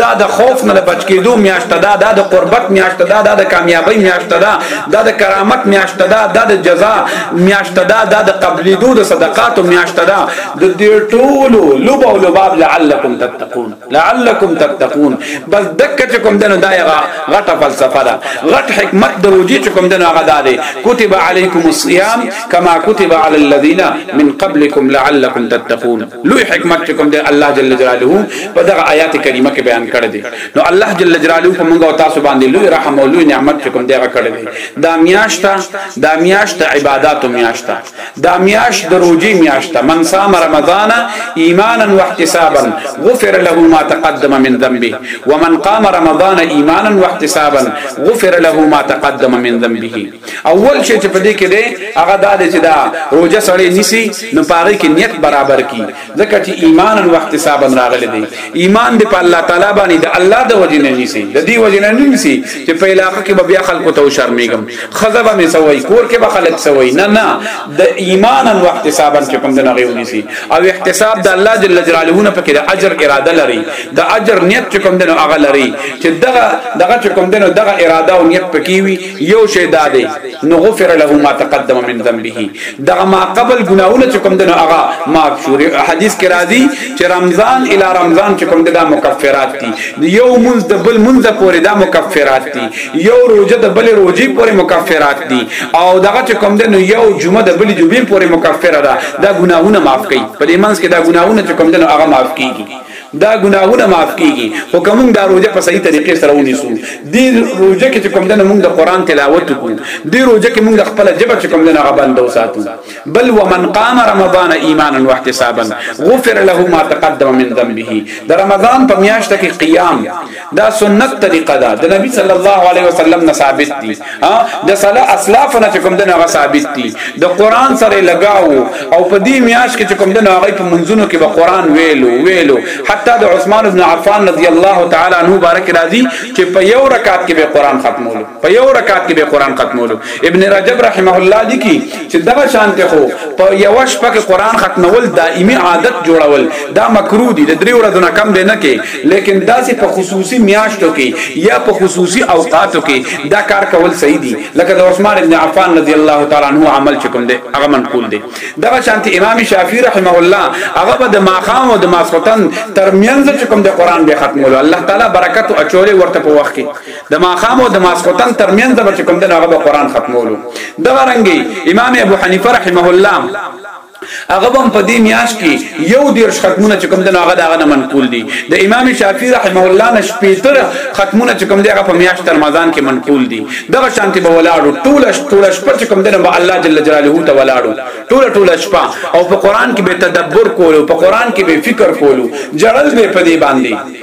دا د خوف نه بچ کېدو میاشت ده دا د قربت میاشت ده دا د کامیابی میاشت ده دا د کرامت میاشت ده دا د جزا میاشت ده دا د قبلېدو د صدقات میاشت ده د دې ټولو لوب او لباب لعلکم تتقون لعلکم تتقون بس دک چې کوم دنه دا غټه فلسفه ده غټ حکمت د روجي چې کوم دنه غدا ده كتب عليكم الصيام كما كتب على الذين من قبلكم لعلكم تتقون لوی حکمت کوم دی الله جل جلاله په دغه آیات کریمه کې بیان کړی دی نو الله جل جلاله په موږ او تاسو باندې لوی رحم او لوی نعمت کوم دی هغه کړی دی دا میاشت دا میاشت عبادت میاشت دا میاشت د روزي میاشت من صام رمضان ایمانا واحتسابا غفر له ما تقدم من ذنبه ومن قام رمضان ایمانا واحتسابا غفر له ما تقدم من ذنبه اول شی چې په دې کې دی هغه دا دی چې دا روزه سړی نیسی نو پاره کې نیت برابر کی ځکه چې ایمان او احتساب راغلی دی ایمان دی په الله تعالی باندې د الله د وجې نه نیسی د دې وجې نه نیسی چې په علاقې کې بیا خلکو ته شرمېږم خزبه می سوي کور کې به خلک سوي نه نه د ایمان او احتساب چې کوم د نغیو نیسی او احتساب د الله جل جلاله نه پکې د اجر اراده لري د اجر نیت چې کوم د هغه لري چې دغه دغه چې کوم د دغه اراده او نیت پکې وي یو شی دا دی نو غفر له ما تقدم من ذنبه دغه ما قبل ګناونه چې کوم دنو هغه معاف شو حدیث کې راځي چې رمضان الی رمضان چې کوم دا مکفرات دي یو منځ د بل منځ پورې دا مکفرات دي یو روزه د بل روزي پورې مکفرات دي او دغه چې کوم دنو یو جمعه د بل جمعې پورې مکفره ده دا ګناونه معاف کوي په دې منځ کې دا ګناونه چې کوم دنو هغه معاف کیږي دا ګناهونه معاف کیږي خو کوم دا روزه په صحیح طریقې سره ونیسو دی روزه کې کوم دنه موږ د قران تلاوت کو دی روزه کې موږ خپل جبه چې کوم دنه غبند وساتو بل ومن قام رمضان ایمانا واحتسابا غفر له ما تقدم من ذنبه د رمضان په میاشت کې قیام دا سنت طریقه ده د نبی صلی الله علیه وسلم نه ثابت دي ها د صلا اسلاف نه کوم د نه ثابت دي د قران سره لگاو او په دې میاش کې کوم د نه غي په منځونو کې به قران ویلو ویلو حتی د عثمان ابن عفان رضی الله تعالی عنہ بارک راضی چې په یو رکعت کې به قران ختمولو په یو رکعت کې به قران ختمولو ابن رجب رحمه الله لیکي چې دغه شانت خو په یو شپه کې قران ختمول دایمي عادت جوړول دا مکروه دي د درې ورځې نه کم به نه کې لیکن دا چې په خصوصي میاشتو کې یا په خصوصي اوقاتو کې دا کار کول صحیح دي لکه د عثمان ابن عفان رضی الله تعالی عنہ عمل چکم دي هغه منقول دي دغه شانت امام شافعي رحمه الله هغه به د ماقام او د ماسوتن ترمنځ چکم د قران به ختمولو الله تعالی برکت او اچولې ورته په وخت کې د ماخام او د ماسخوتن ترمنځ به کوم د هغه قرآن ختمولو د غرنګي امام ابو حنیفه رحمه الله هغه هم په دې میاش کې یو دیر ختمونه چې کوم د هغه دغه نه منقول دي د امام شافعي رحمه الله نه شپېتر ختمونه چې کوم دی هغه په میاش رمضان کې منقول دي دغه شانتي به ولاړو ټول ټول شپه چې کوم دی به الله جل جلاله ته ولاړو ټول ټول شپه او په قران کې به تدبر کولو په قران کې به فکر کولو جړل به په دې باندې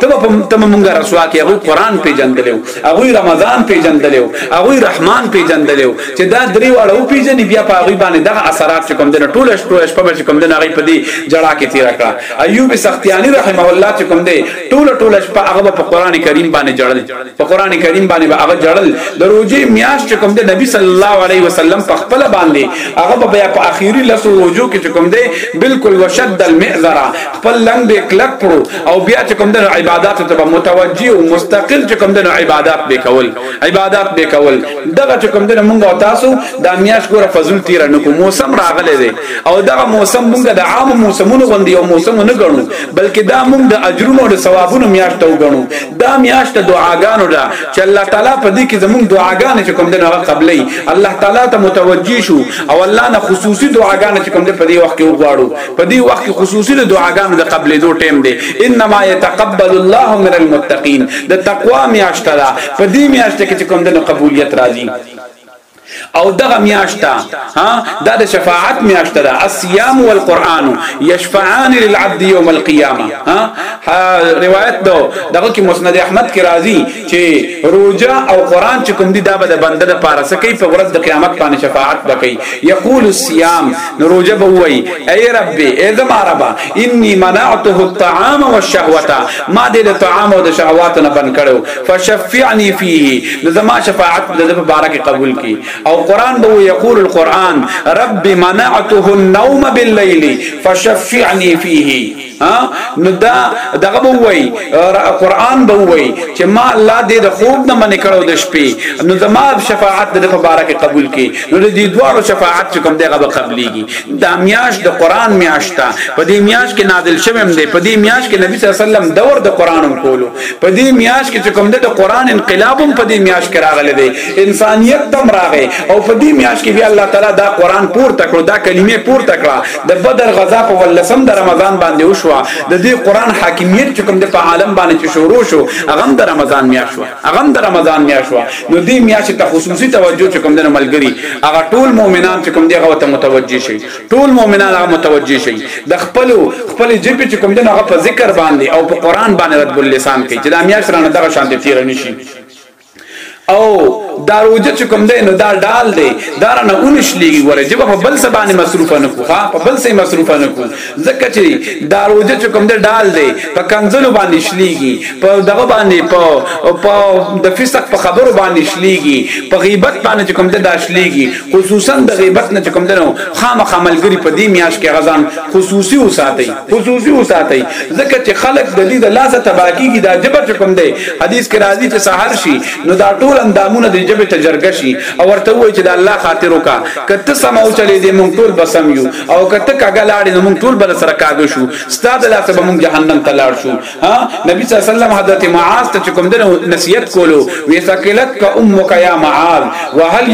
ته په ته مونږه رسوا کې هغه قران پیجندلو هغه رمضان پیجندلو هغه رحمان پیجندلو چې دا درې واړه او پیجنې بیا په هغه باندې دغه اثرات چې کوم دنه ټول شپه شپه چې کوم دنه هغه په دې جړه کې تیر کړه ایوب سختیانی رحمه الله چې کوم دې ټول ټول شپه هغه په قران کریم باندې جړل په قران کریم باندې هغه جړل د روزي میاش چې کوم دې نبی صلی الله علیه وسلم په خپل باندې هغه بیا په اخیری لسو روزو کې چې کوم دې بالکل وشد المئذره خپل لنګ به کلک کړو او بیا چې کوم د عبادت ته متوجي او مستقل چې کوم د عبادت به کول عبادت به کول دغه چې کوم د مونږ او تاسو د میاش ګوره فضل تیر نه کو موسم راغلی دی او دغه موسم مونږ د عام موسمونو غوندي او موسم نه ګڼو بلکې دا مونږ د اجرونو او ثوابونو میاش ته وګڼو دا میاش ته دعاګانو ده چې الله تعالی په دې کې زمونږ دعاګانې چې کوم د هغه قبلې الله تعالی ته متوجي شو او الله نه خصوصي دعاګانې چې کوم د په دې وخت کې وغواړو په دې وخت کې خصوصي د دعاګانو د قبلې دو ټیم دی انما يتقبل الله من المتقين د تقوا میاشت ده په دې میاشت کې کوم د قبولیت راځي او دغه میاشتا ها دا د شفاعت میاشتا ده الصيام والقران يشفعان للعبد يوم القيامه ها روایت دو دغه کې مسند احمد کې راځي چې روزه او قران چې کوم دي دا به د بنده د پاره سکی په ورځ د قیامت باندې شفاعت وکي یقول الصيام نو روزه به وای اے رب اے زما رب انی منعته الطعام والشهوه ما دې د طعام او د شهوات نه بن کړو فشفعني فيه نو زما شفاعت د په باره کې قبول کی او قران به یقول القران رب منعته النوم بالليل فشفعني فيه ها نو دا دغه به وای قران به وای چې ما الله دې د خوب نه منې کړو د شپې نو زما شفاعت د مبارک قبول کړي نو دې دواړو شفاعت چې کوم دغه به قبليږي دا میاش د قران میاش تا په دې میاش کې نازل شوم دې په دې میاش کې نبی صلی الله علیه وسلم دور د قران کولو په دې میاش کې چې کوم د قران انقلاب هم په دې میاش کې راغله دي انسانيت تم راغې او په دې میاش کې بیا الله تعالی دا قران پور تکړه دا کلمې پور تکړه د بدر غزا په ولسم د رمضان باندې وشو د دې قران حاکمیت چې کوم د په عالم باندې چې شروع شو هغه د رمضان میا شو هغه د رمضان میا شو نو دې میا چې ته خصوصي توجه چې کوم د ملګری هغه ټول مؤمنان چې کوم دی هغه ته متوجي شي ټول مؤمنان هغه متوجي شي د خپل خپل جبه چې کوم دی هغه په ذکر باندې او په قران باندې رد اللسان کوي چې د میا سره نه دغه شان دي تیر نشي او دا روزه چې کوم دی نو دا ډال دی دا نه اونش لګي ګوره چې په بل څه باندې مصروف نه کو ها په بل څه مصروف نه کو ځکه چې دا روزه چې کوم دی ډال دی په کنزلو باندې شليږي په دغه باندې په په د فسق په خبرو باندې شليږي په غیبت باندې چې کوم دی دا شليږي خصوصا د غیبت نه چې کوم دی نو خامخ عملګری په دې میاش کې غزان خصوصي وساتي خصوصي وساتي ځکه چې خلک د دې د لاسه تباکیږي دا جبه چکم دی حدیث کې راځي چې سحر شي نو دا ټول اندامونه د جبه ته جرګه شي او ورته وایي چې د الله خاطر وکا کته سمو چلی دی مونږ ټول بسم یو او کته کګلاړي مونږ ټول بل سره کاږو شو ستاسو لاسه به مونږ جهنم ته لاړ شو ها نبی صلی الله علیه وسلم حضرت معاذ ته کوم د نصیحت کولو وی ثقلت کا امک یا معاذ وهل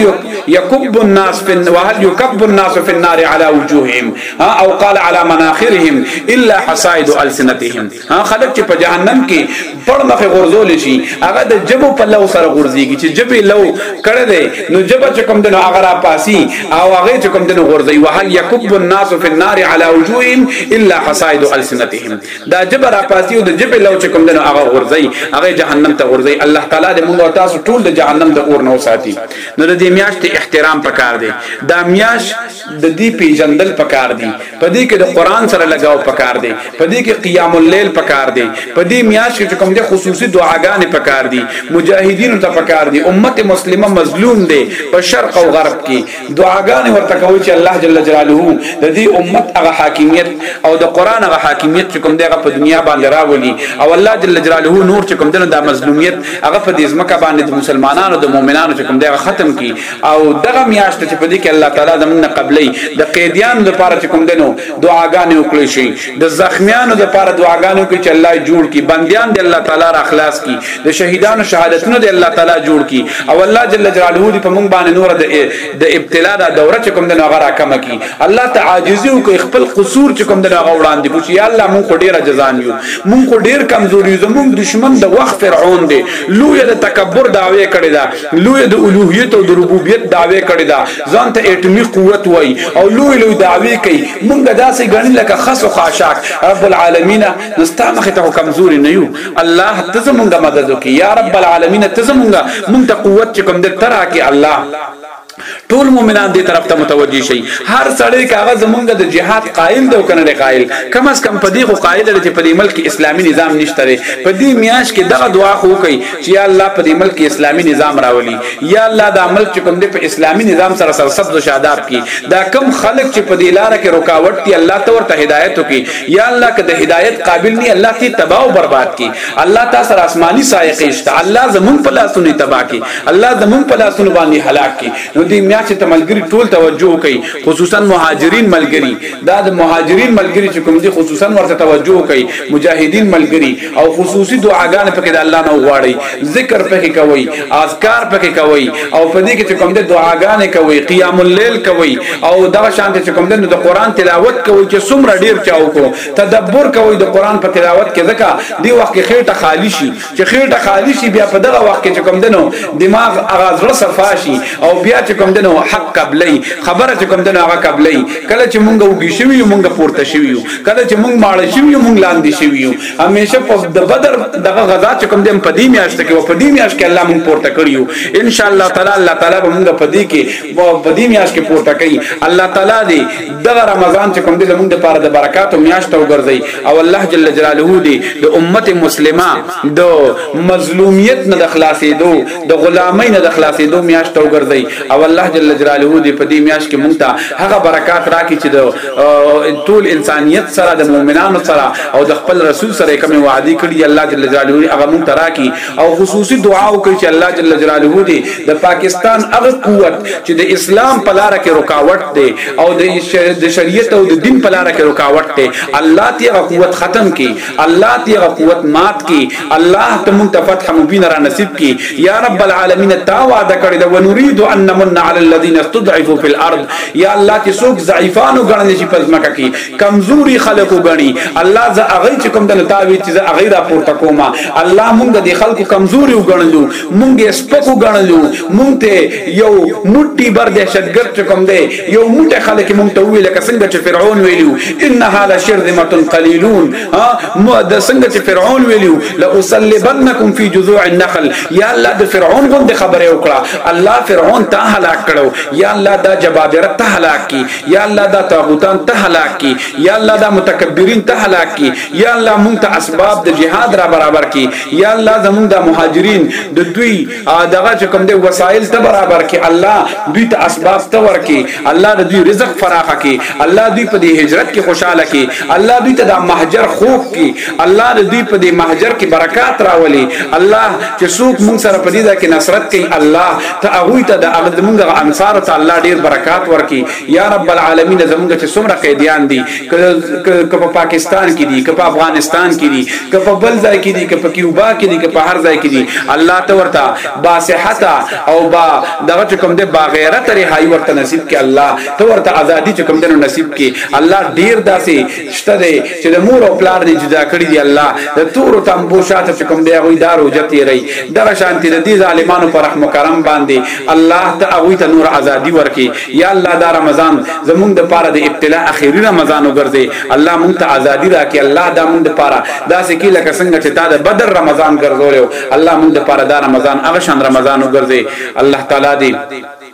یکب الناس فی وهل یکب الناس فی النار علی وجوههم ها او قال علی مناخرهم الا حصائد السنتهم ها خلق چې په جهنم کې پړ مخه غرزول شي هغه د جبو په لو سره غرزيږي چې جبې لو کړه دی نو جبه چې کوم دنو هغه را پاسي او هغه چې کوم دنو غرزي وهل یکب الناس فی النار علی وجوههم الا حصائد السنتهم دا جبر اپاسی او د جبر لو چې کوم دنو هغه غورځي هغه جهنم ته غورځي الله تعالی دې موږ تاسو ټول د جهنم د اور نه وساتي نو د دې میاش ته احترام پکار دی دا میاش د دې پیجندل پکار دی په دې کې د قران سره لگاو پکار دی په دې کې قیام الليل پکار دی په دې میاش کې کوم دې خصوصي دعاګانې پکار دی مجاهدین ته پکار دی امت مسلمه مظلوم دی په شرق او غرب کې دعاګانې ورته کوي چې الله جل جلاله د دې امت هغه حاکمیت او د قران هغه حاکمیت چې کوم دغه په دنیا باندې راولي او الله جل جلاله نور چې کوم دنه د مظلومیت هغه په دې ځمکه باندې د مسلمانانو د مؤمنانو چې کوم دغه ختم کی او دغه میاشت چې په دې کې الله تعالی د من قبلې د قیدیان لپاره چې کوم دنو دعاګانې وکړي شي د زخمیانو د پاره دعاګانو کې چې الله جوړ کی بندیان دی الله تعالی را خلاص کی د شهیدانو شهادتونو دی الله تعالی جوړ کی او الله جل جلاله دی په مونږ باندې نور د د ابتلا دا دوره چې کوم د نغه را کم کی الله تعاجزی او خپل قصور چې کوم د نغه وړاندې کوي یا الله مونږ ډیر جزان یو مونږ ډیر کمزوري زمونږ دشمن د وخت فرعون دی لوی د تکبر داوی کړی دا لوی د الوهیت او د ربوبیت دعوی کړی دا ځان ته اټمی قوت وای او لوی لوی دعوی کوي مونږ داسې غنی لکه خس او خاشاک رب العالمین نستا مخ ته کمزوري نه یو الله ته زمونږ مدد وکي یا رب العالمین ته زمونږ مونږ ته قوت چې کوم د ترا کې الله ټول مؤمنان دې طرف ته متوجي شي هر سړی کاغه زمونږ د جهاد قائل دی او کنه نه قائل کم از کم په دې خو قائل دی چې په دې ملک اسلامي نظام نشته لري په دې میاش کې دغه دعا خو کوي چې یا الله په دې ملک اسلامي نظام راولي یا الله دا ملک چې کوم دې په اسلامي نظام سره سرسبز شاداب کی دا کم خلک چې په دې لار کې رکاوټ دي الله ته ورته هدایت وکي یا الله که د هدایت قابل نه الله ته تباہ او برباد کی الله تاسو آسماني سایقې شته الله زمون په لاسونو تباہ کی الله زمون په لاسونو باندې هلاک کی نو دې میاشت ته ملګری ټول توجه کوي خصوصا مهاجرین ملګری دا د مهاجرین ملګری چې کوم دي خصوصا ورته توجه کوي مجاهدین ملګری او خصوصي دعاګانې پکې د الله نه غواړي ذکر پکې کوي اذکار پکې کوي او په دې کې چې کوم دي دعاګانې کوي قیام الليل کوي او دا شان چې کوم دي د قران تلاوت کوي چې څومره ډیر چاو کو تدبر کوي د قران په تلاوت کې ځکه دی وخت کې خېټه خالی شي چې خېټه خالی شي بیا په دغه وخت کې چې کوم دنو دماغ هغه زړه صفا شي او بیا چې کوم دنو حق قبلې خبره چې کوم دنو هغه قبلې کله چې مونږ وګی شوی مونږ پورته شوی کله چې مونږ ماړ شوی مونږ لاندې شوی همیشه په د بدر دغه غزا چې کوم دم پدی میاشت کې او پدی میاشت کې الله مونږ پورته کړیو ان شاء الله تعالی الله تعالی به مونږ پدی کې پدی میاشت کې پورته کوي الله تعالی دې دغه رمضان چې کوم دې زمونږ لپاره د برکات او میاشت او ګرځي او الله جل جلاله دې د امت مسلمه د مظلومیت نه د خلاصېدو د غلامۍ نه د خلاصېدو میاشت او ګرځي او الله جل جلاله دې په دې میاشت کې مونږ ته هغه برکات راکړي چې د ټول انسانیت سره د مؤمنانو سره او د خپل رسول سره کوم وعده کړی الله جل جلاله هغه مونږ ته راکړي او خصوصي دعا وکړي چې الله جل جلاله دې د پاکستان هغه قوت چې د اسلام په لار کې رکاوټ دی او د شریعت او د دین په لار کې رکاوټ دی الله دې هغه قوت ختم کړي الله دې هغه قوت مات کړي الله ته مونږ ته فتح مبین را نصیب کړي یا رب العالمین تا وعده کړی دا ونريد ان نمن علی الذين استضعفوا في الارض یا الله چې څوک ضعیفانو غړنې شي پزماکه کې کمزوري خلک وګڼي الله ز هغه چې کوم دنه تاوی چې ز هغه را پورته کومه الله مونږ د خلکو کمزوري وګڼلو مونږ یې سپکو ګڼلو مونږ ته یو موټي بر دهشتګرد چې کوم دی یو موټه خلک مونږ ته ویل که څنګه چې فرعون ویلو ان هذا شرذمه قليلون ها د څنګه چې فرعون ویلو لاصلبنکم فی جذوع النخل یا الله د فرعون غوند خبره وکړه الله فرعون ته هلاک کړو یا الله دا جبابره ته هلاک کی یا الله دا طاغوتان ته هلاک کی یا الله دا متکبرین ته هلاک کی یا الله مونږ ته اسباب د جهاد را برابر کی یا الله زمونږ د مهاجرین د دوی دغه چې کوم د وسایل ته برابر کی الله دوی ته اسباب ته ورکی الله د دوی رزق فراخه کی الله دوی په دې هجرت کې خوشاله کی الله دوی ته د مهاجر خوب کی الله د دوی په دې مهاجر کې برکات راولي الله چې څوک مونږ سره په دې ځای کې نصرت کوي الله ته هغه ته د هغه زمونږ انصار ته الله ډیر برکات ورکي یا رب العالمین زمونږ چې څومره قیدیان دي که په پاکستان کې دي که په افغانستان کې دي که په بل ځای کې دي که په کیوبا کې دي که په هر ځای کې دي الله ته ورته با صحت او با دغه کوم د با غیرت رهایی ورته نصیب کې الله ته ورته ازادي چې کوم دنو نصیب کې الله ډیر داسې شته دی چې د مور او پلار دی جدا کړی دی الله د تور تنبو شاته چې کوم دی هغه دار او جتی ری دغه شانتی د دې ظالمانو پر رحم کرم باندې الله ته هغه ته نور ازادي ورکي یا الله دا رمضان زمونږ د پاره د ابتلا اخیری رمضان وګرځي الله مونږ ته ازادي راکي الله دا مونږ د پاره دا سکی لکه څنګه چې تا د بدر رمضان ګرځولیو الله مونږ د پاره دا رمضان هغه شان رمضان وګرځي الله تعالی دی